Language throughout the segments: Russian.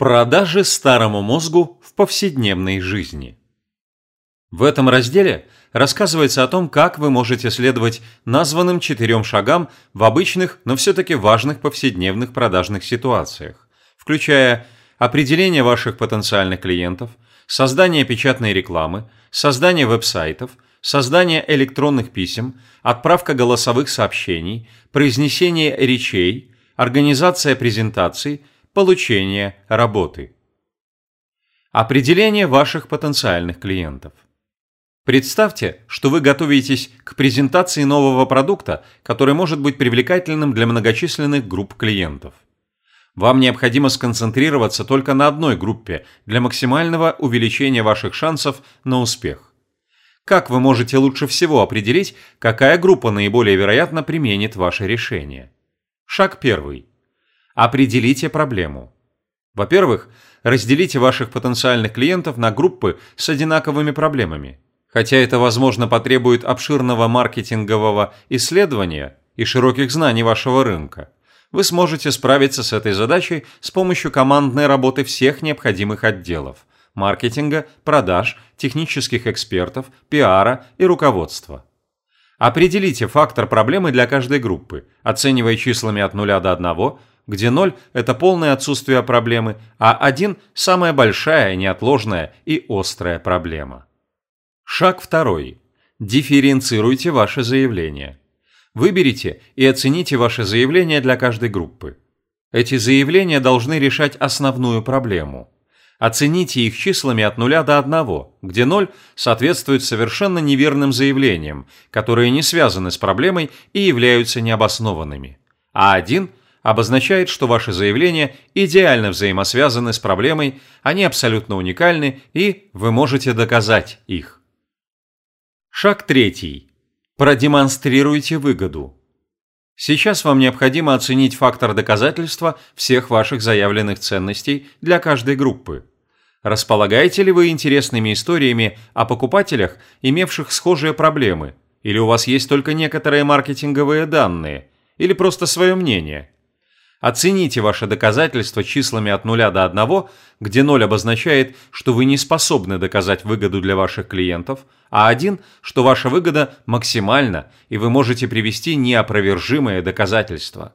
Продажи старому мозгу в повседневной жизни. В этом разделе рассказывается о том, как вы можете следовать названным четырем шагам в обычных, но все-таки важных повседневных продажных ситуациях, включая определение ваших потенциальных клиентов, создание печатной рекламы, создание веб-сайтов, создание электронных писем, отправка голосовых сообщений, произнесение речей, организация презентаций – получения работы. Определение ваших потенциальных клиентов. Представьте, что вы готовитесь к презентации нового продукта, который может быть привлекательным для многочисленных групп клиентов. Вам необходимо сконцентрироваться только на одной группе для максимального увеличения ваших шансов на успех. Как вы можете лучше всего определить, какая группа наиболее вероятно применит ваше решение? Шаг первый. Определите проблему. Во-первых, разделите ваших потенциальных клиентов на группы с одинаковыми проблемами. Хотя это, возможно, потребует обширного маркетингового исследования и широких знаний вашего рынка, вы сможете справиться с этой задачей с помощью командной работы всех необходимых отделов – маркетинга, продаж, технических экспертов, пиара и руководства. Определите фактор проблемы для каждой группы, оценивая числами от 0 до 1, где 0 – это полное отсутствие проблемы, а 1 – самая большая, неотложная и острая проблема. Шаг второй. Дифференцируйте ваше заявление. Выберите и оцените ваше заявление для каждой группы. Эти заявления должны решать основную проблему. Оцените их числами от 0 до 1, где 0 соответствует совершенно неверным заявлениям, которые не связаны с проблемой и являются необоснованными, а 1 обозначает, что ваши заявления идеально взаимосвязаны с проблемой, они абсолютно уникальны и вы можете доказать их. Шаг третий. Продемонстрируйте выгоду. Сейчас вам необходимо оценить фактор доказательства всех ваших заявленных ценностей для каждой группы. Располагаете ли вы интересными историями о покупателях, имевших схожие проблемы, или у вас есть только некоторые маркетинговые данные, или просто свое мнение – Оцените ваши доказательства числами от 0 до 1, где 0 обозначает, что вы не способны доказать выгоду для ваших клиентов, а 1, что ваша выгода максимальна и вы можете привести неопровержимые доказательства.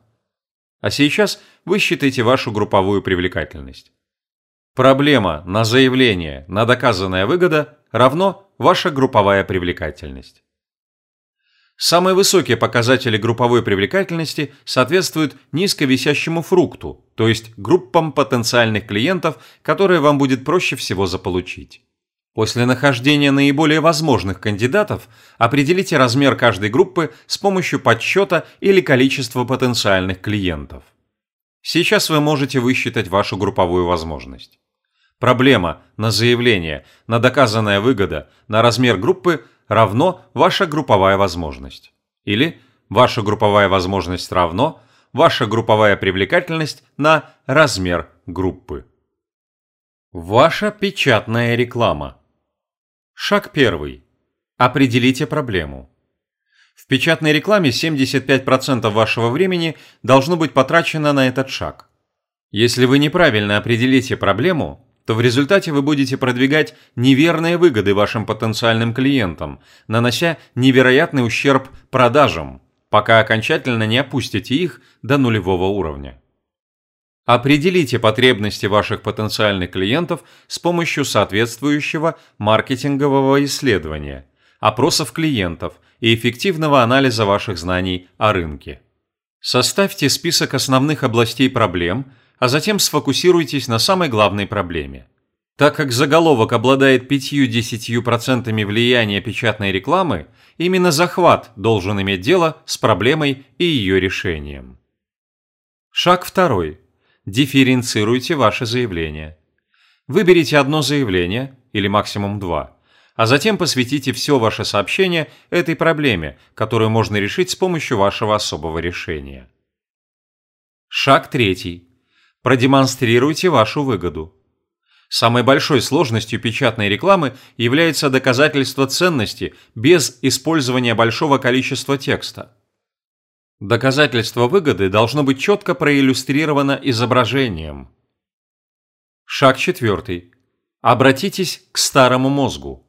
А сейчас высчитайте вашу групповую привлекательность. Проблема на заявление на доказанная выгода равно ваша групповая привлекательность. Самые высокие показатели групповой привлекательности соответствуют низковисящему фрукту, то есть группам потенциальных клиентов, которые вам будет проще всего заполучить. После нахождения наиболее возможных кандидатов определите размер каждой группы с помощью подсчета или количества потенциальных клиентов. Сейчас вы можете высчитать вашу групповую возможность. Проблема на заявление, на доказанная выгода, на размер группы – равно ваша групповая возможность. Или ваша групповая возможность равно ваша групповая привлекательность на размер группы. Ваша печатная реклама. Шаг первый. Определите проблему. В печатной рекламе 75% вашего времени должно быть потрачено на этот шаг. Если вы неправильно определите проблему, то в результате вы будете продвигать неверные выгоды вашим потенциальным клиентам, нанося невероятный ущерб продажам, пока окончательно не опустите их до нулевого уровня. Определите потребности ваших потенциальных клиентов с помощью соответствующего маркетингового исследования, опросов клиентов и эффективного анализа ваших знаний о рынке. Составьте список основных областей проблем – а затем сфокусируйтесь на самой главной проблеме. Так как заголовок обладает 5-10% влияния печатной рекламы, именно захват должен иметь дело с проблемой и ее решением. Шаг второй. Дифференцируйте ваше заявление. Выберите одно заявление, или максимум два, а затем посвятите все ваше сообщение этой проблеме, которую можно решить с помощью вашего особого решения. Шаг третий. Продемонстрируйте вашу выгоду. Самой большой сложностью печатной рекламы является доказательство ценности без использования большого количества текста. Доказательство выгоды должно быть четко проиллюстрировано изображением. Шаг четвертый. Обратитесь к старому мозгу.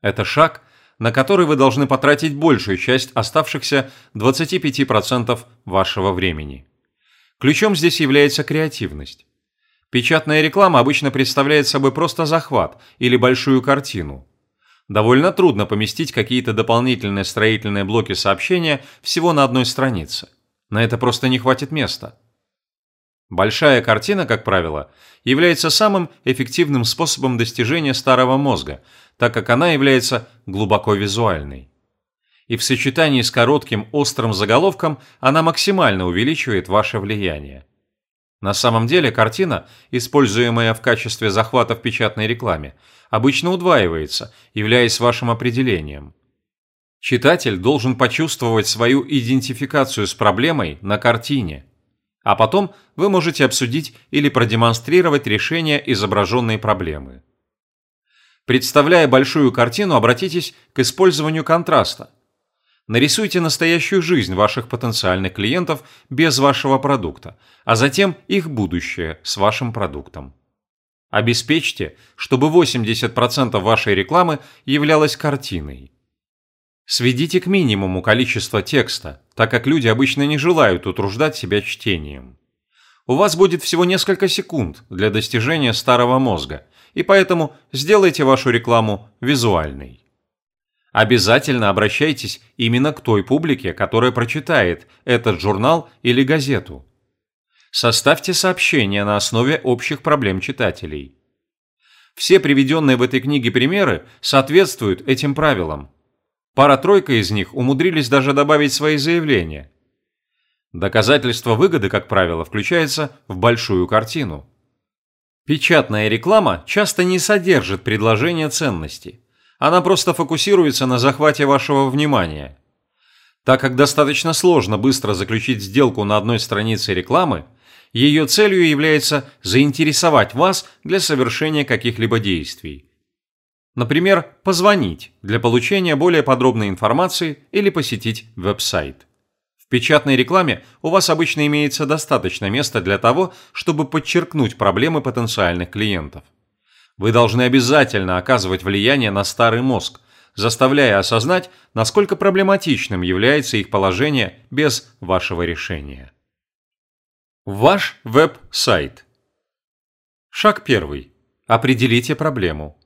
Это шаг, на который вы должны потратить большую часть оставшихся 25% вашего времени. Ключом здесь является креативность. Печатная реклама обычно представляет собой просто захват или большую картину. Довольно трудно поместить какие-то дополнительные строительные блоки сообщения всего на одной странице. На это просто не хватит места. Большая картина, как правило, является самым эффективным способом достижения старого мозга, так как она является глубоко визуальной. И в сочетании с коротким острым заголовком она максимально увеличивает ваше влияние. На самом деле картина, используемая в качестве захвата в печатной рекламе, обычно удваивается, являясь вашим определением. Читатель должен почувствовать свою идентификацию с проблемой на картине, а потом вы можете обсудить или продемонстрировать решение изображенной проблемы. Представляя большую картину, обратитесь к использованию контраста – Нарисуйте настоящую жизнь ваших потенциальных клиентов без вашего продукта, а затем их будущее с вашим продуктом. Обеспечьте, чтобы 80% вашей рекламы являлось картиной. Сведите к минимуму количество текста, так как люди обычно не желают утруждать себя чтением. У вас будет всего несколько секунд для достижения старого мозга, и поэтому сделайте вашу рекламу визуальной. Обязательно обращайтесь именно к той публике, которая прочитает этот журнал или газету. Составьте сообщения на основе общих проблем читателей. Все приведенные в этой книге примеры соответствуют этим правилам. Пара-тройка из них умудрились даже добавить свои заявления. Доказательство выгоды, как правило, включается в большую картину. Печатная реклама часто не содержит предложения ценности. Она просто фокусируется на захвате вашего внимания. Так как достаточно сложно быстро заключить сделку на одной странице рекламы, ее целью является заинтересовать вас для совершения каких-либо действий. Например, позвонить для получения более подробной информации или посетить веб-сайт. В печатной рекламе у вас обычно имеется достаточно места для того, чтобы подчеркнуть проблемы потенциальных клиентов. Вы должны обязательно оказывать влияние на старый мозг, заставляя осознать, насколько проблематичным является их положение без вашего решения. Ваш веб-сайт. Шаг первый. Определите проблему.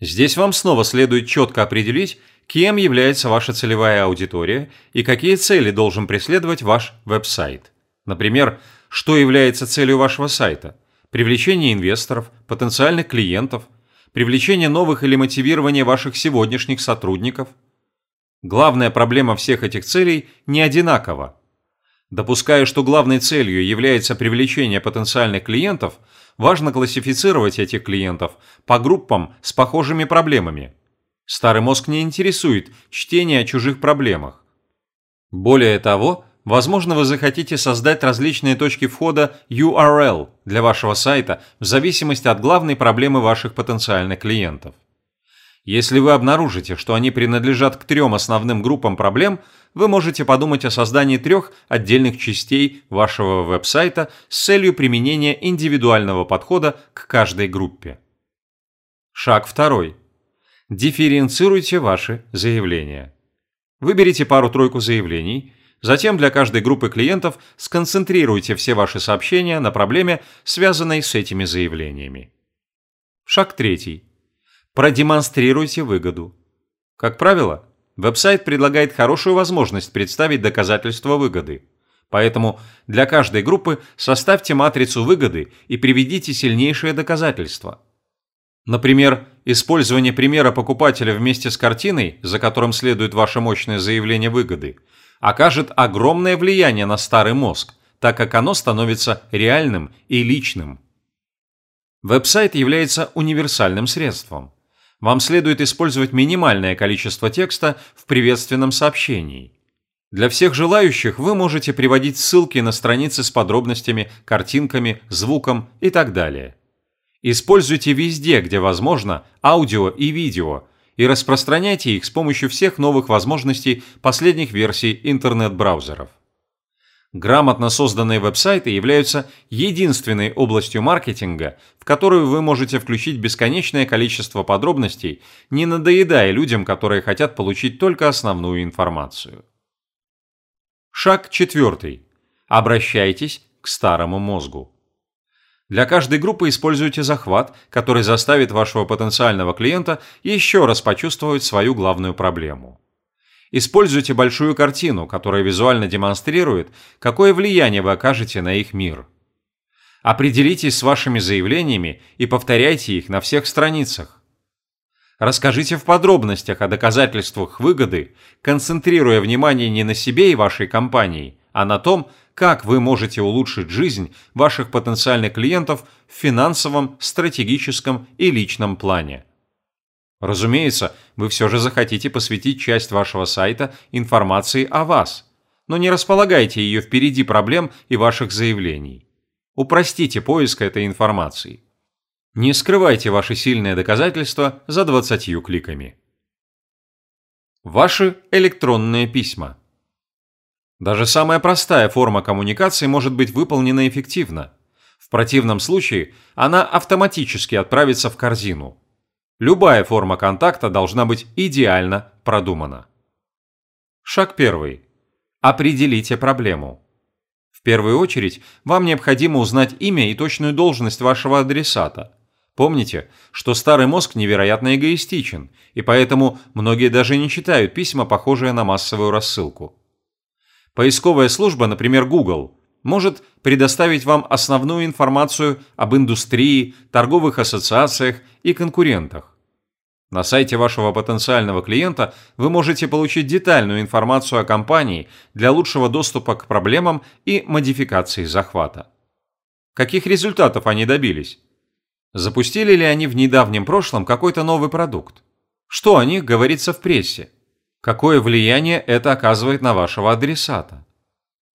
Здесь вам снова следует четко определить, кем является ваша целевая аудитория и какие цели должен преследовать ваш веб-сайт. Например, что является целью вашего сайта – привлечение инвесторов, потенциальных клиентов, привлечение новых или мотивирование ваших сегодняшних сотрудников. Главная проблема всех этих целей не одинакова. Допуская, что главной целью является привлечение потенциальных клиентов, важно классифицировать этих клиентов по группам с похожими проблемами. Старый мозг не интересует чтение о чужих проблемах. Более того, Возможно, вы захотите создать различные точки входа URL для вашего сайта в зависимости от главной проблемы ваших потенциальных клиентов. Если вы обнаружите, что они принадлежат к трем основным группам проблем, вы можете подумать о создании трех отдельных частей вашего веб-сайта с целью применения индивидуального подхода к каждой группе. Шаг второй. Дифференцируйте ваши заявления. Выберите пару-тройку заявлений – Затем для каждой группы клиентов сконцентрируйте все ваши сообщения на проблеме, связанной с этими заявлениями. Шаг третий. Продемонстрируйте выгоду. Как правило, веб-сайт предлагает хорошую возможность представить доказательства выгоды. Поэтому для каждой группы составьте матрицу выгоды и приведите сильнейшие доказательства. Например, использование примера покупателя вместе с картиной, за которым следует ваше мощное заявление выгоды – окажет огромное влияние на старый мозг, так как оно становится реальным и личным. Веб-сайт является универсальным средством. Вам следует использовать минимальное количество текста в приветственном сообщении. Для всех желающих вы можете приводить ссылки на страницы с подробностями, картинками, звуком и так далее. Используйте везде, где возможно, аудио и видео – и распространяйте их с помощью всех новых возможностей последних версий интернет-браузеров. Грамотно созданные веб-сайты являются единственной областью маркетинга, в которую вы можете включить бесконечное количество подробностей, не надоедая людям, которые хотят получить только основную информацию. Шаг четвертый. Обращайтесь к старому мозгу. Для каждой группы используйте захват, который заставит вашего потенциального клиента еще раз почувствовать свою главную проблему. Используйте большую картину, которая визуально демонстрирует, какое влияние вы окажете на их мир. Определитесь с вашими заявлениями и повторяйте их на всех страницах. Расскажите в подробностях о доказательствах выгоды, концентрируя внимание не на себе и вашей компании, а на том, как вы можете улучшить жизнь ваших потенциальных клиентов в финансовом, стратегическом и личном плане. Разумеется, вы все же захотите посвятить часть вашего сайта информации о вас, но не располагайте ее впереди проблем и ваших заявлений. Упростите поиск этой информации. Не скрывайте ваши сильные доказательства за 20 кликами. Ваши электронные письма. Даже самая простая форма коммуникации может быть выполнена эффективно. В противном случае она автоматически отправится в корзину – Любая форма контакта должна быть идеально продумана. Шаг первый. Определите проблему. В первую очередь, вам необходимо узнать имя и точную должность вашего адресата. Помните, что старый мозг невероятно эгоистичен, и поэтому многие даже не читают письма, похожие на массовую рассылку. Поисковая служба, например, Google, может предоставить вам основную информацию об индустрии, торговых ассоциациях и конкурентах. На сайте вашего потенциального клиента вы можете получить детальную информацию о компании для лучшего доступа к проблемам и модификации захвата. Каких результатов они добились? Запустили ли они в недавнем прошлом какой-то новый продукт? Что о них говорится в прессе? Какое влияние это оказывает на вашего адресата?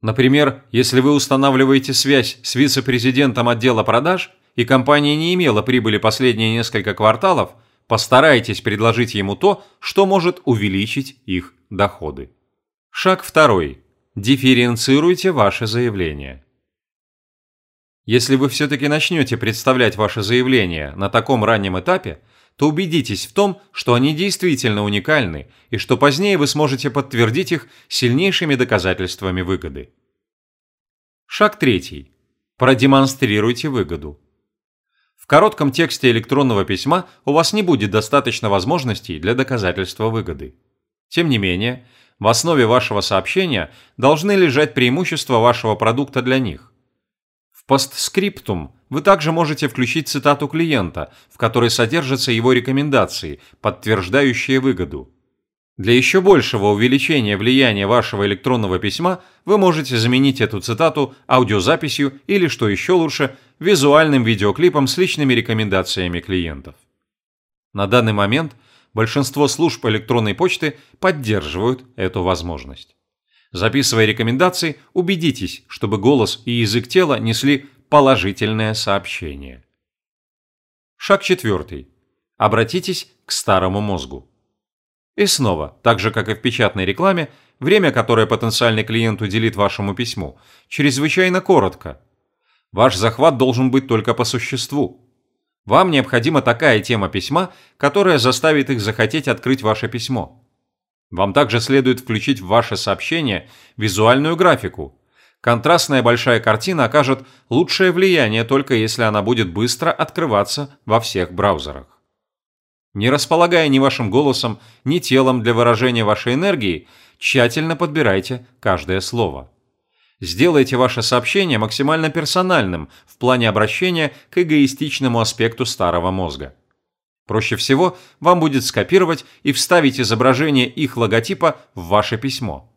Например, если вы устанавливаете связь с вице-президентом отдела продаж, и компания не имела прибыли последние несколько кварталов – Постарайтесь предложить ему то, что может увеличить их доходы. Шаг второй. Дифференцируйте ваше заявление. Если вы все-таки начнете представлять ваше заявление на таком раннем этапе, то убедитесь в том, что они действительно уникальны и что позднее вы сможете подтвердить их сильнейшими доказательствами выгоды. Шаг третий. Продемонстрируйте выгоду. В коротком тексте электронного письма у вас не будет достаточно возможностей для доказательства выгоды. Тем не менее, в основе вашего сообщения должны лежать преимущества вашего продукта для них. Постскриптум вы также можете включить цитату клиента, в которой содержатся его рекомендации, подтверждающие выгоду. Для еще большего увеличения влияния вашего электронного письма вы можете заменить эту цитату аудиозаписью или, что еще лучше, визуальным видеоклипом с личными рекомендациями клиентов. На данный момент большинство служб электронной почты поддерживают эту возможность. Записывая рекомендации, убедитесь, чтобы голос и язык тела несли положительное сообщение. Шаг четвертый. Обратитесь к старому мозгу. И снова, так же как и в печатной рекламе, время, которое потенциальный клиент уделит вашему письму, чрезвычайно коротко, Ваш захват должен быть только по существу. Вам необходима такая тема письма, которая заставит их захотеть открыть ваше письмо. Вам также следует включить в ваше сообщение визуальную графику. Контрастная большая картина окажет лучшее влияние только если она будет быстро открываться во всех браузерах. Не располагая ни вашим голосом, ни телом для выражения вашей энергии, тщательно подбирайте каждое слово. Сделайте ваше сообщение максимально персональным в плане обращения к эгоистичному аспекту старого мозга. Проще всего вам будет скопировать и вставить изображение их логотипа в ваше письмо.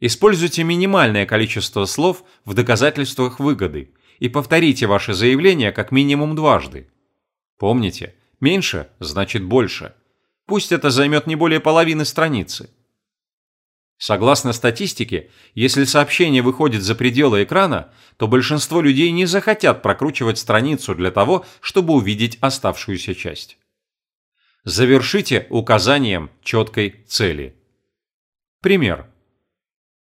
Используйте минимальное количество слов в доказательствах выгоды и повторите ваше заявление как минимум дважды. Помните, меньше значит больше. Пусть это займет не более половины страницы. Согласно статистике, если сообщение выходит за пределы экрана, то большинство людей не захотят прокручивать страницу для того, чтобы увидеть оставшуюся часть. Завершите указанием четкой цели. Пример.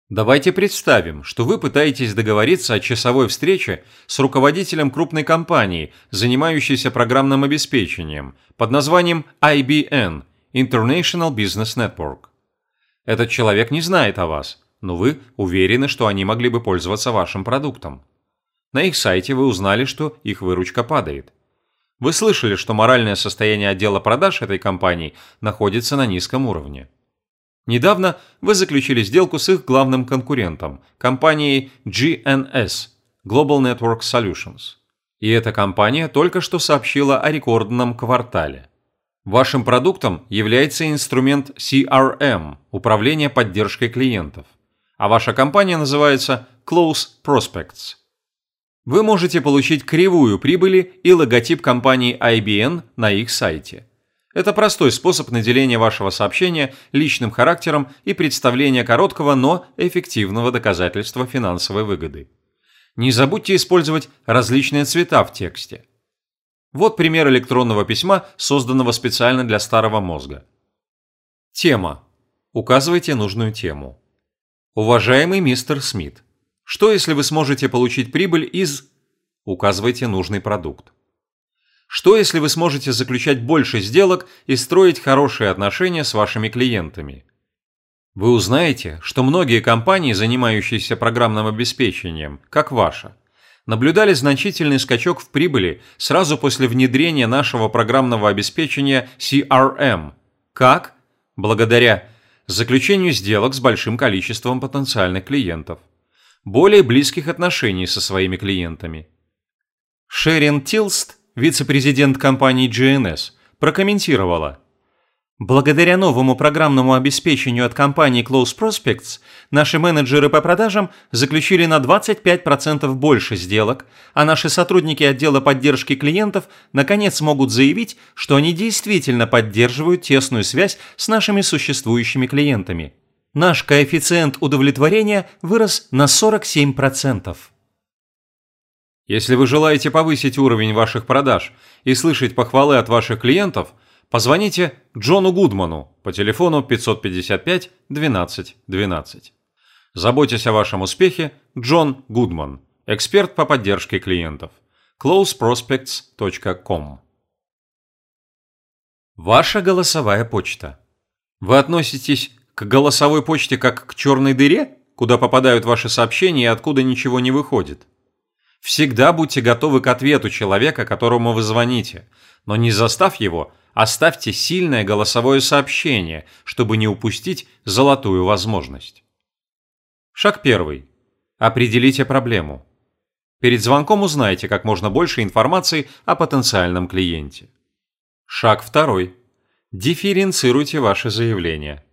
Давайте представим, что вы пытаетесь договориться о часовой встрече с руководителем крупной компании, занимающейся программным обеспечением, под названием IBN – International Business Network. Этот человек не знает о вас, но вы уверены, что они могли бы пользоваться вашим продуктом. На их сайте вы узнали, что их выручка падает. Вы слышали, что моральное состояние отдела продаж этой компании находится на низком уровне. Недавно вы заключили сделку с их главным конкурентом, компанией GNS – Global Network Solutions. И эта компания только что сообщила о рекордном квартале. Вашим продуктом является инструмент CRM – управление поддержкой клиентов, а ваша компания называется Close Prospects. Вы можете получить кривую прибыли и логотип компании IBM на их сайте. Это простой способ наделения вашего сообщения личным характером и представления короткого, но эффективного доказательства финансовой выгоды. Не забудьте использовать различные цвета в тексте. Вот пример электронного письма, созданного специально для старого мозга. Тема. Указывайте нужную тему. Уважаемый мистер Смит, что если вы сможете получить прибыль из... Указывайте нужный продукт. Что если вы сможете заключать больше сделок и строить хорошие отношения с вашими клиентами? Вы узнаете, что многие компании, занимающиеся программным обеспечением, как ваша, наблюдали значительный скачок в прибыли сразу после внедрения нашего программного обеспечения CRM. Как? Благодаря заключению сделок с большим количеством потенциальных клиентов, более близких отношений со своими клиентами. Шерин Тилст вице-президент компании GNS, прокомментировала. Благодаря новому программному обеспечению от компании Close Prospects, наши менеджеры по продажам заключили на 25% больше сделок, а наши сотрудники отдела поддержки клиентов наконец могут заявить, что они действительно поддерживают тесную связь с нашими существующими клиентами. Наш коэффициент удовлетворения вырос на 47%. Если вы желаете повысить уровень ваших продаж и слышать похвалы от ваших клиентов, позвоните Джону Гудману по телефону 555 12 12. Заботьтесь о вашем успехе, Джон Гудман, эксперт по поддержке клиентов. closeprospects.com Ваша голосовая почта. Вы относитесь к голосовой почте как к черной дыре, куда попадают ваши сообщения и откуда ничего не выходит? Всегда будьте готовы к ответу человека, которому вы звоните, но не застав его, оставьте сильное голосовое сообщение, чтобы не упустить золотую возможность. Шаг первый. Определите проблему. Перед звонком узнайте как можно больше информации о потенциальном клиенте. Шаг второй. Дифференцируйте ваше заявление.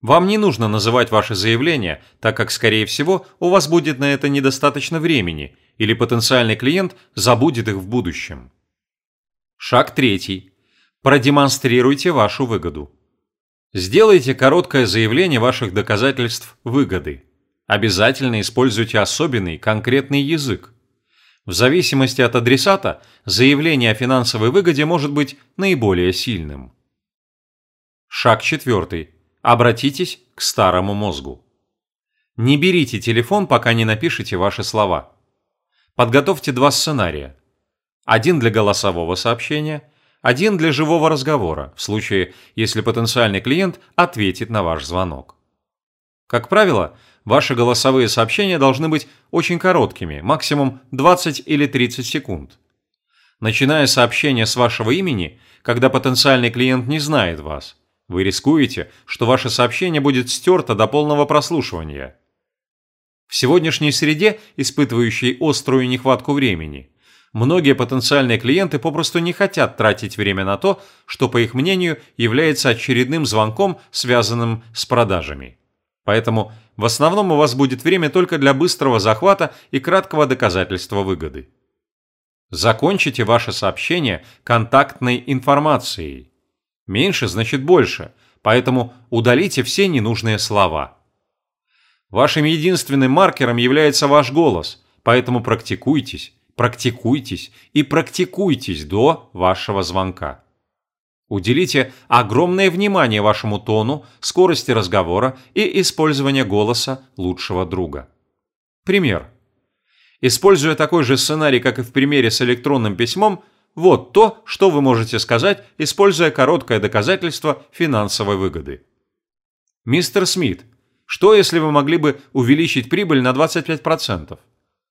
Вам не нужно называть ваше заявление, так как, скорее всего, у вас будет на это недостаточно времени, или потенциальный клиент забудет их в будущем. Шаг третий. Продемонстрируйте вашу выгоду. Сделайте короткое заявление ваших доказательств выгоды. Обязательно используйте особенный, конкретный язык. В зависимости от адресата, заявление о финансовой выгоде может быть наиболее сильным. Шаг четвертый. Обратитесь к старому мозгу. Не берите телефон, пока не напишите ваши слова. Подготовьте два сценария. Один для голосового сообщения, один для живого разговора, в случае, если потенциальный клиент ответит на ваш звонок. Как правило, ваши голосовые сообщения должны быть очень короткими, максимум 20 или 30 секунд. Начиная сообщение с вашего имени, когда потенциальный клиент не знает вас – вы рискуете, что ваше сообщение будет стерто до полного прослушивания. В сегодняшней среде, испытывающей острую нехватку времени, многие потенциальные клиенты попросту не хотят тратить время на то, что, по их мнению, является очередным звонком, связанным с продажами. Поэтому в основном у вас будет время только для быстрого захвата и краткого доказательства выгоды. Закончите ваше сообщение контактной информацией. Меньше значит больше, поэтому удалите все ненужные слова. Вашим единственным маркером является ваш голос, поэтому практикуйтесь, практикуйтесь и практикуйтесь до вашего звонка. Уделите огромное внимание вашему тону, скорости разговора и использованию голоса лучшего друга. Пример. Используя такой же сценарий, как и в примере с электронным письмом, вот то, что вы можете сказать, используя короткое доказательство финансовой выгоды. Мистер Смит, что если вы могли бы увеличить прибыль на 25%?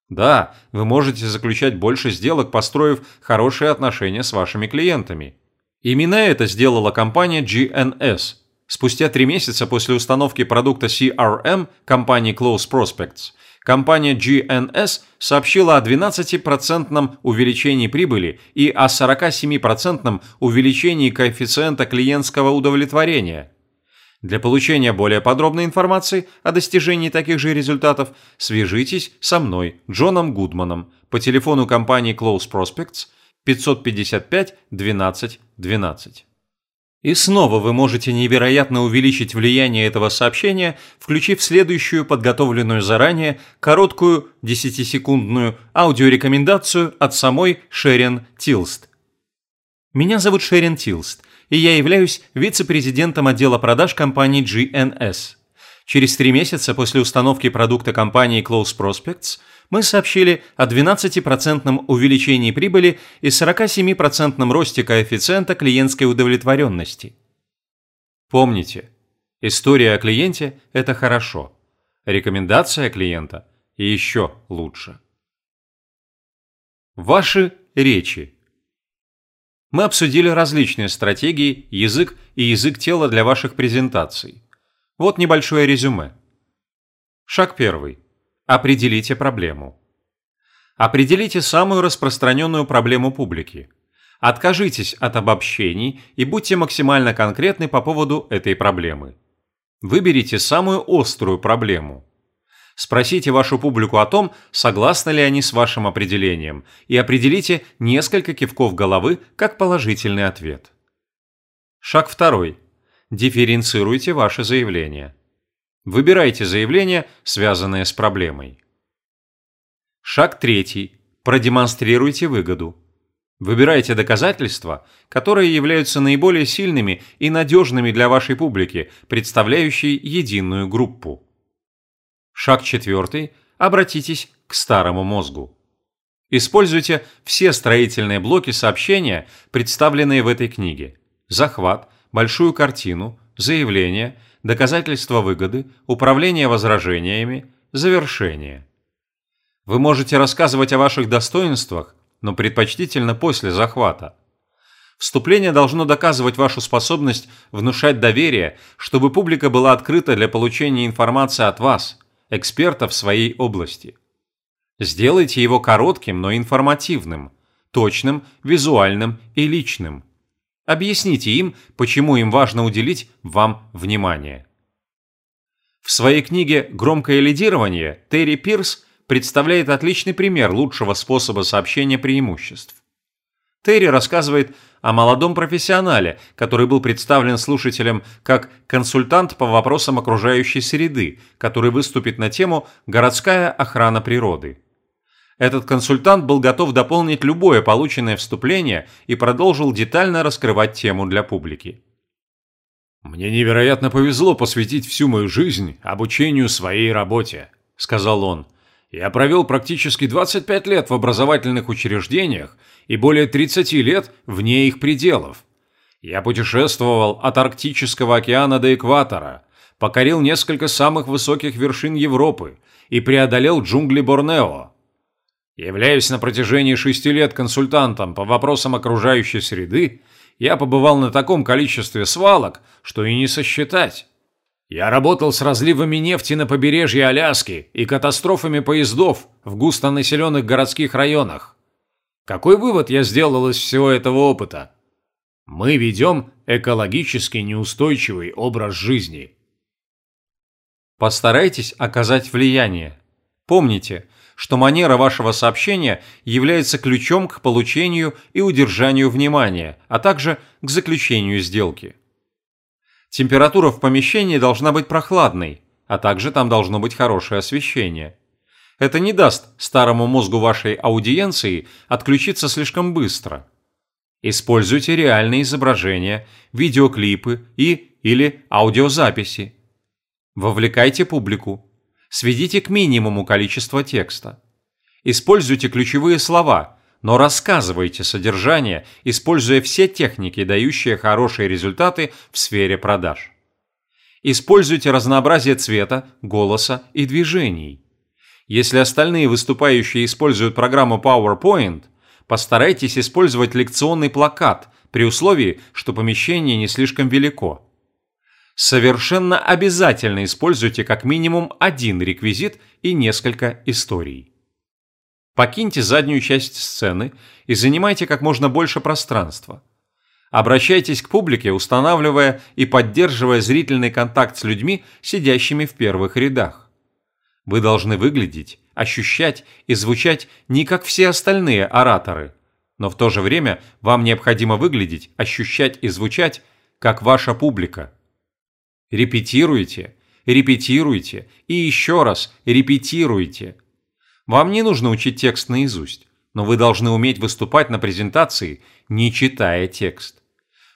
Да, вы можете заключать больше сделок, построив хорошие отношения с вашими клиентами. Именно это сделала компания GNS. Спустя три месяца после установки продукта CRM компании Close Prospects, компания GNS сообщила о 12% увеличении прибыли и о 47% увеличении коэффициента клиентского удовлетворения. Для получения более подробной информации о достижении таких же результатов свяжитесь со мной, Джоном Гудманом, по телефону компании Close Prospects – 555 12 12. И снова вы можете невероятно увеличить влияние этого сообщения, включив следующую подготовленную заранее короткую 10-секундную аудиорекомендацию от самой Шерин Тилст. Меня зовут Шерин Тилст, и я являюсь вице-президентом отдела продаж компании GNS. Через три месяца после установки продукта компании Close Prospects мы сообщили о 12% увеличении прибыли и 47% росте коэффициента клиентской удовлетворенности. Помните, история о клиенте – это хорошо, рекомендация клиента – еще лучше. Ваши речи. Мы обсудили различные стратегии, язык и язык тела для ваших презентаций. Вот небольшое резюме. Шаг первый. Определите проблему. Определите самую распространенную проблему публики. Откажитесь от обобщений и будьте максимально конкретны по поводу этой проблемы. Выберите самую острую проблему. Спросите вашу публику о том, согласны ли они с вашим определением, и определите несколько кивков головы как положительный ответ. Шаг второй. Дифференцируйте ваше заявление. Выбирайте заявление, связанное с проблемой. Шаг третий. Продемонстрируйте выгоду. Выбирайте доказательства, которые являются наиболее сильными и надежными для вашей публики, представляющей единую группу. Шаг четвертый. Обратитесь к старому мозгу. Используйте все строительные блоки сообщения, представленные в этой книге. Захват, большую картину, заявление, доказательство выгоды, управление возражениями, завершение. Вы можете рассказывать о ваших достоинствах, но предпочтительно после захвата. Вступление должно доказывать вашу способность внушать доверие, чтобы публика была открыта для получения информации от вас, эксперта в своей области. Сделайте его коротким, но информативным, точным, визуальным и личным – Объясните им, почему им важно уделить вам внимание. В своей книге «Громкое лидирование» Терри Пирс представляет отличный пример лучшего способа сообщения преимуществ. Терри рассказывает о молодом профессионале, который был представлен слушателям как консультант по вопросам окружающей среды, который выступит на тему «Городская охрана природы». Этот консультант был готов дополнить любое полученное вступление и продолжил детально раскрывать тему для публики. «Мне невероятно повезло посвятить всю мою жизнь обучению своей работе», – сказал он. «Я провел практически 25 лет в образовательных учреждениях и более 30 лет вне их пределов. Я путешествовал от Арктического океана до экватора, покорил несколько самых высоких вершин Европы и преодолел джунгли Борнео, Являюсь на протяжении шести лет консультантом по вопросам окружающей среды, я побывал на таком количестве свалок, что и не сосчитать. Я работал с разливами нефти на побережье Аляски и катастрофами поездов в густонаселенных городских районах. Какой вывод я сделал из всего этого опыта? Мы ведем экологически неустойчивый образ жизни. Постарайтесь оказать влияние. Помните – что манера вашего сообщения является ключом к получению и удержанию внимания, а также к заключению сделки. Температура в помещении должна быть прохладной, а также там должно быть хорошее освещение. Это не даст старому мозгу вашей аудиенции отключиться слишком быстро. Используйте реальные изображения, видеоклипы и или аудиозаписи. Вовлекайте публику. Сведите к минимуму количество текста. Используйте ключевые слова, но рассказывайте содержание, используя все техники, дающие хорошие результаты в сфере продаж. Используйте разнообразие цвета, голоса и движений. Если остальные выступающие используют программу PowerPoint, постарайтесь использовать лекционный плакат при условии, что помещение не слишком велико. Совершенно обязательно используйте как минимум один реквизит и несколько историй. Покиньте заднюю часть сцены и занимайте как можно больше пространства. Обращайтесь к публике, устанавливая и поддерживая зрительный контакт с людьми, сидящими в первых рядах. Вы должны выглядеть ощущать и звучать не как все остальные ораторы, но в то же время вам необходимо выглядеть, ощущать и звучать, как ваша публика. Репетируйте, репетируйте и еще раз репетируйте. Вам не нужно учить текст наизусть, но вы должны уметь выступать на презентации, не читая текст.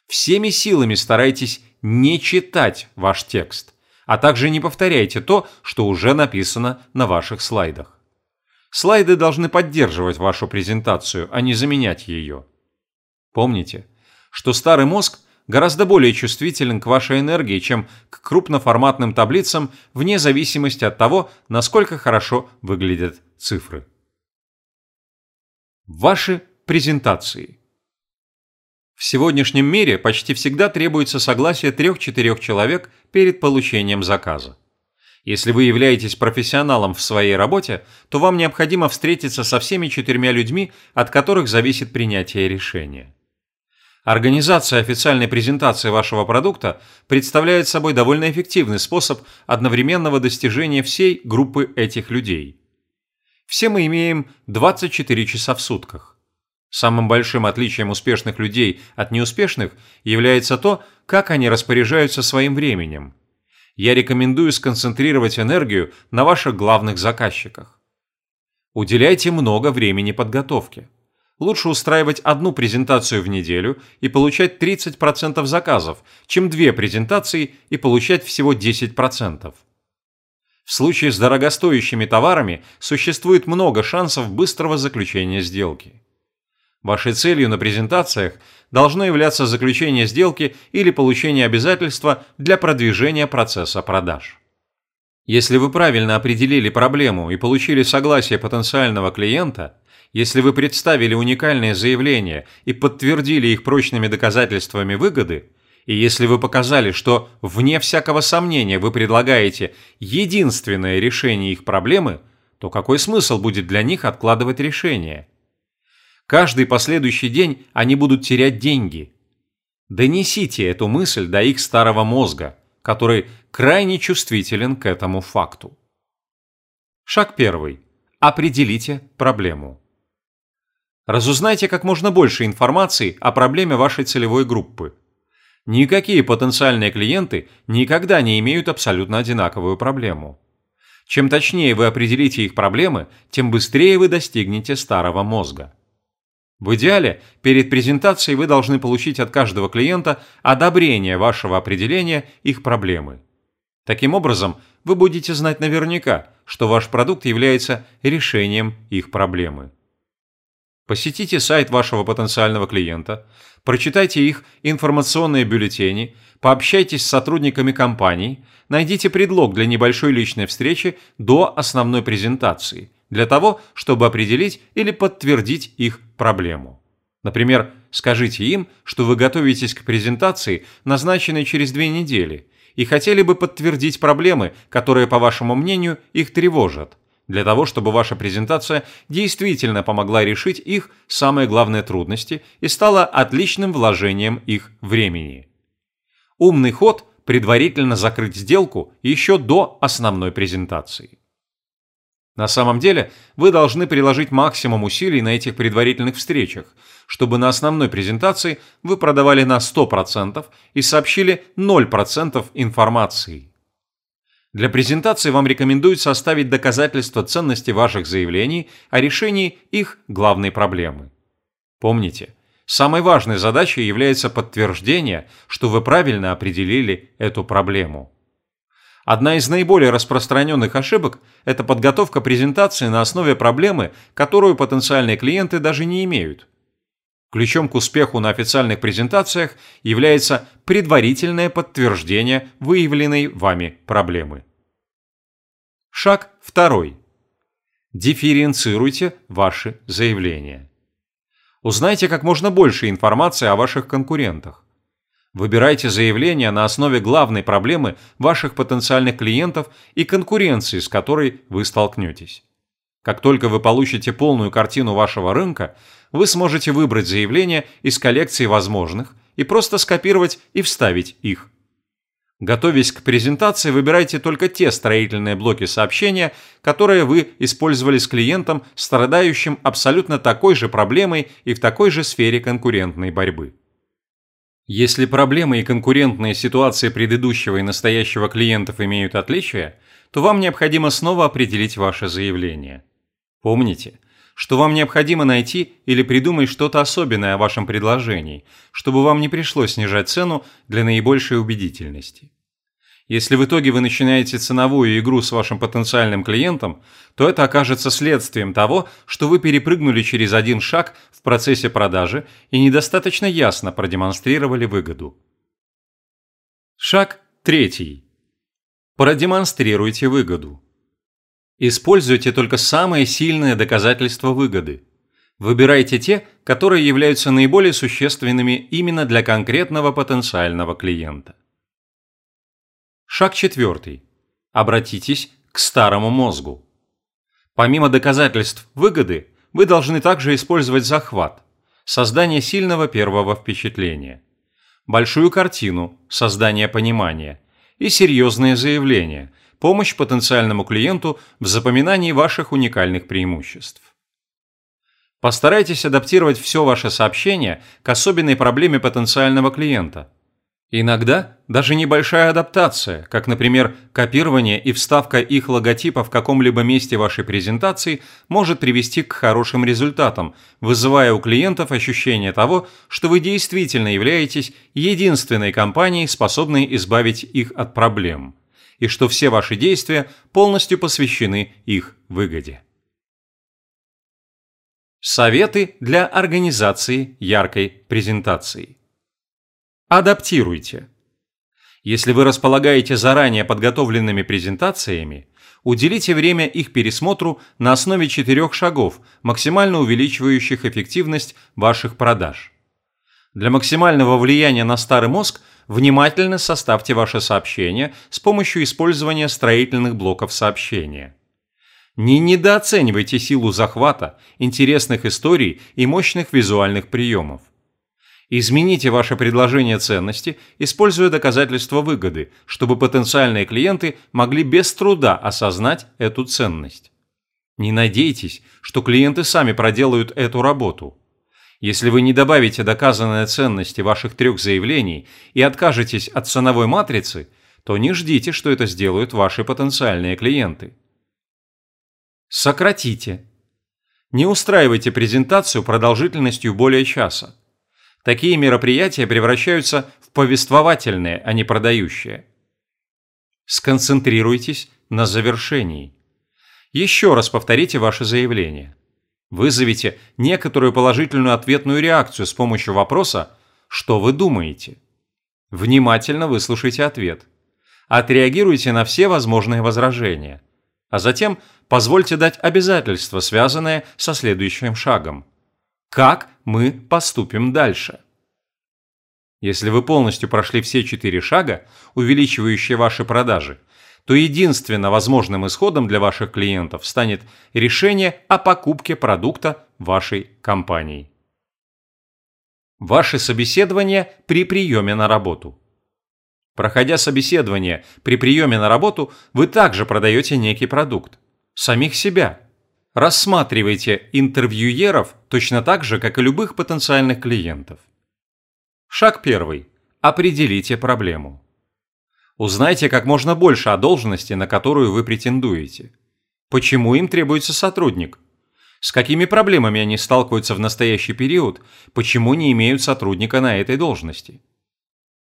Всеми силами старайтесь не читать ваш текст а также не повторяйте то, что уже написано на ваших слайдах. Слайды должны поддерживать вашу презентацию, а не заменять ее. Помните, что старый мозг гораздо более чувствителен к вашей энергии, чем к крупноформатным таблицам, вне зависимости от того, насколько хорошо выглядят цифры. Ваши презентации – в сегодняшнем мире почти всегда требуется согласие трех-четырех человек перед получением заказа. Если вы являетесь профессионалом в своей работе, то вам необходимо встретиться со всеми четырьмя людьми, от которых зависит принятие решения. Организация официальной презентации вашего продукта представляет собой довольно эффективный способ одновременного достижения всей группы этих людей. Все мы имеем 24 часа в сутках. Самым большим отличием успешных людей от неуспешных является то, как они распоряжаются своим временем. Я рекомендую сконцентрировать энергию на ваших главных заказчиках. Уделяйте много времени подготовке. Лучше устраивать одну презентацию в неделю и получать 30% заказов, чем две презентации и получать всего 10%. В случае с дорогостоящими товарами существует много шансов быстрого заключения сделки. Вашей целью на презентациях должно являться заключение сделки или получение обязательства для продвижения процесса продаж. Если вы правильно определили проблему и получили согласие потенциального клиента, если вы представили уникальные заявления и подтвердили их прочными доказательствами выгоды, и если вы показали, что вне всякого сомнения вы предлагаете единственное решение их проблемы, то какой смысл будет для них откладывать решение? Каждый последующий день они будут терять деньги. Донесите эту мысль до их старого мозга, который крайне чувствителен к этому факту. Шаг первый. Определите проблему. Разузнайте как можно больше информации о проблеме вашей целевой группы. Никакие потенциальные клиенты никогда не имеют абсолютно одинаковую проблему. Чем точнее вы определите их проблемы, тем быстрее вы достигнете старого мозга. В идеале, перед презентацией вы должны получить от каждого клиента одобрение вашего определения их проблемы. Таким образом, вы будете знать наверняка, что ваш продукт является решением их проблемы. Посетите сайт вашего потенциального клиента, прочитайте их информационные бюллетени, пообщайтесь с сотрудниками компаний, найдите предлог для небольшой личной встречи до основной презентации для того, чтобы определить или подтвердить их проблему. Например, скажите им, что вы готовитесь к презентации, назначенной через две недели, и хотели бы подтвердить проблемы, которые, по вашему мнению, их тревожат, для того, чтобы ваша презентация действительно помогла решить их самые главные трудности и стала отличным вложением их времени. Умный ход – предварительно закрыть сделку еще до основной презентации. На самом деле, вы должны приложить максимум усилий на этих предварительных встречах, чтобы на основной презентации вы продавали на 100% и сообщили 0% информации. Для презентации вам рекомендуют составить доказательства ценности ваших заявлений о решении их главной проблемы. Помните, Самой важной задачей является подтверждение, что вы правильно определили эту проблему. Одна из наиболее распространенных ошибок – это подготовка презентации на основе проблемы, которую потенциальные клиенты даже не имеют. Ключом к успеху на официальных презентациях является предварительное подтверждение выявленной вами проблемы. Шаг второй. Дифференцируйте ваши заявления. Узнайте как можно больше информации о ваших конкурентах. Выбирайте заявления на основе главной проблемы ваших потенциальных клиентов и конкуренции, с которой вы столкнетесь. Как только вы получите полную картину вашего рынка, вы сможете выбрать заявления из коллекции возможных и просто скопировать и вставить их. Готовясь к презентации, выбирайте только те строительные блоки сообщения, которые вы использовали с клиентом, страдающим абсолютно такой же проблемой и в такой же сфере конкурентной борьбы. Если проблемы и конкурентные ситуации предыдущего и настоящего клиентов имеют отличия, то вам необходимо снова определить ваше заявление. Помните, что вам необходимо найти или придумать что-то особенное о вашем предложении, чтобы вам не пришлось снижать цену для наибольшей убедительности. Если в итоге вы начинаете ценовую игру с вашим потенциальным клиентом, то это окажется следствием того, что вы перепрыгнули через один шаг в процессе продажи и недостаточно ясно продемонстрировали выгоду. Шаг третий. Продемонстрируйте выгоду. Используйте только самые сильные доказательства выгоды. Выбирайте те, которые являются наиболее существенными именно для конкретного потенциального клиента. Шаг четвертый. Обратитесь к старому мозгу. Помимо доказательств выгоды, вы должны также использовать захват, создание сильного первого впечатления, большую картину, создание понимания и серьезные заявления – помощь потенциальному клиенту в запоминании ваших уникальных преимуществ. Постарайтесь адаптировать все ваше сообщение к особенной проблеме потенциального клиента. Иногда даже небольшая адаптация, как, например, копирование и вставка их логотипа в каком-либо месте вашей презентации, может привести к хорошим результатам, вызывая у клиентов ощущение того, что вы действительно являетесь единственной компанией, способной избавить их от проблем и что все ваши действия полностью посвящены их выгоде. Советы для организации яркой презентации. Адаптируйте. Если вы располагаете заранее подготовленными презентациями, уделите время их пересмотру на основе четырех шагов, максимально увеличивающих эффективность ваших продаж. Для максимального влияния на старый мозг – внимательно составьте ваше сообщение с помощью использования строительных блоков сообщения. Не недооценивайте силу захвата, интересных историй и мощных визуальных приемов. Измените ваше предложение ценности, используя доказательства выгоды, чтобы потенциальные клиенты могли без труда осознать эту ценность. Не надейтесь, что клиенты сами проделают эту работу. Если вы не добавите доказанной ценности ваших трех заявлений и откажетесь от ценовой матрицы, то не ждите, что это сделают ваши потенциальные клиенты. Сократите. Не устраивайте презентацию продолжительностью более часа. Такие мероприятия превращаются в повествовательные, а не продающие. Сконцентрируйтесь на завершении. Еще раз повторите ваше заявление. Вызовите некоторую положительную ответную реакцию с помощью вопроса «Что вы думаете?». Внимательно выслушайте ответ. Отреагируйте на все возможные возражения. А затем позвольте дать обязательства, связанные со следующим шагом. Как мы поступим дальше? Если вы полностью прошли все четыре шага, увеличивающие ваши продажи, то единственно возможным исходом для ваших клиентов станет решение о покупке продукта вашей компании. Ваши собеседования при приеме на работу. Проходя собеседование при приеме на работу, вы также продаете некий продукт. Самих себя. Рассматривайте интервьюеров точно так же, как и любых потенциальных клиентов. Шаг первый. Определите проблему. Узнайте как можно больше о должности, на которую вы претендуете. Почему им требуется сотрудник? С какими проблемами они сталкиваются в настоящий период, почему не имеют сотрудника на этой должности?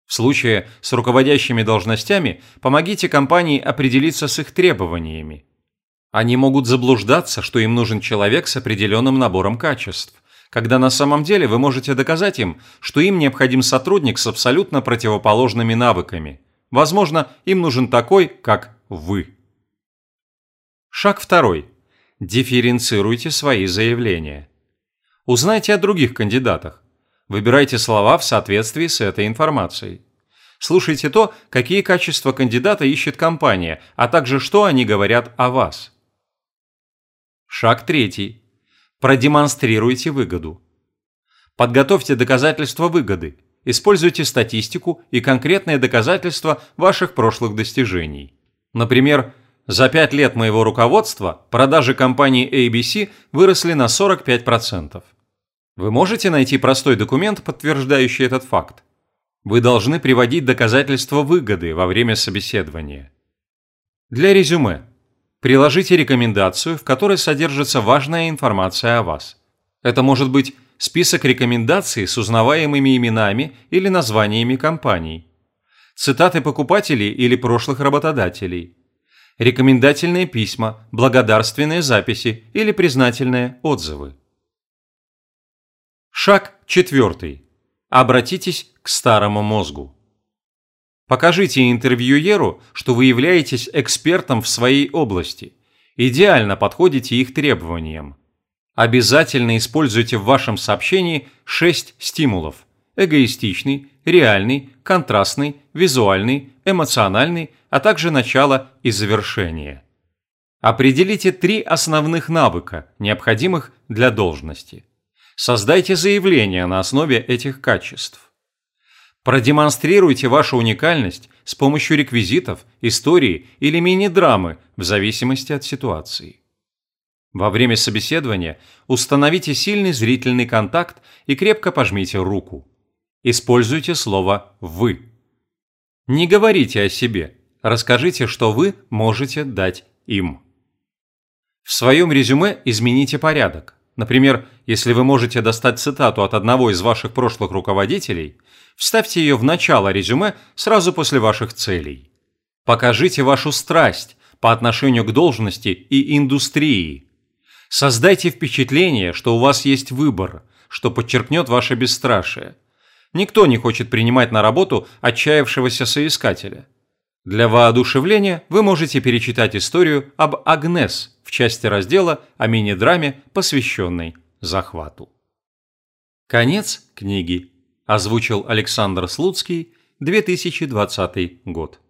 В случае с руководящими должностями помогите компании определиться с их требованиями. Они могут заблуждаться, что им нужен человек с определенным набором качеств, когда на самом деле вы можете доказать им, что им необходим сотрудник с абсолютно противоположными навыками. Возможно, им нужен такой, как вы. Шаг второй. Дифференцируйте свои заявления. Узнайте о других кандидатах. Выбирайте слова в соответствии с этой информацией. Слушайте то, какие качества кандидата ищет компания, а также что они говорят о вас. Шаг третий. Продемонстрируйте выгоду. Подготовьте доказательства выгоды. Используйте статистику и конкретные доказательства ваших прошлых достижений. Например, за 5 лет моего руководства продажи компании ABC выросли на 45%. Вы можете найти простой документ, подтверждающий этот факт? Вы должны приводить доказательства выгоды во время собеседования. Для резюме. Приложите рекомендацию, в которой содержится важная информация о вас. Это может быть список рекомендаций с узнаваемыми именами или названиями компаний, цитаты покупателей или прошлых работодателей, рекомендательные письма, благодарственные записи или признательные отзывы. Шаг четвертый. Обратитесь к старому мозгу. Покажите интервьюеру, что вы являетесь экспертом в своей области, идеально подходите их требованиям. Обязательно используйте в вашем сообщении шесть стимулов – эгоистичный, реальный, контрастный, визуальный, эмоциональный, а также начало и завершение. Определите три основных навыка, необходимых для должности. Создайте заявление на основе этих качеств. Продемонстрируйте вашу уникальность с помощью реквизитов, истории или мини-драмы в зависимости от ситуации. Во время собеседования установите сильный зрительный контакт и крепко пожмите руку. Используйте слово «вы». Не говорите о себе, расскажите, что вы можете дать им. В своем резюме измените порядок. Например, если вы можете достать цитату от одного из ваших прошлых руководителей, вставьте ее в начало резюме сразу после ваших целей. Покажите вашу страсть по отношению к должности и индустрии. Создайте впечатление, что у вас есть выбор, что подчеркнет ваше бесстрашие. Никто не хочет принимать на работу отчаявшегося соискателя. Для воодушевления вы можете перечитать историю об Агнес в части раздела о мини-драме, посвященной захвату. Конец книги. Озвучил Александр Слуцкий, 2020 год.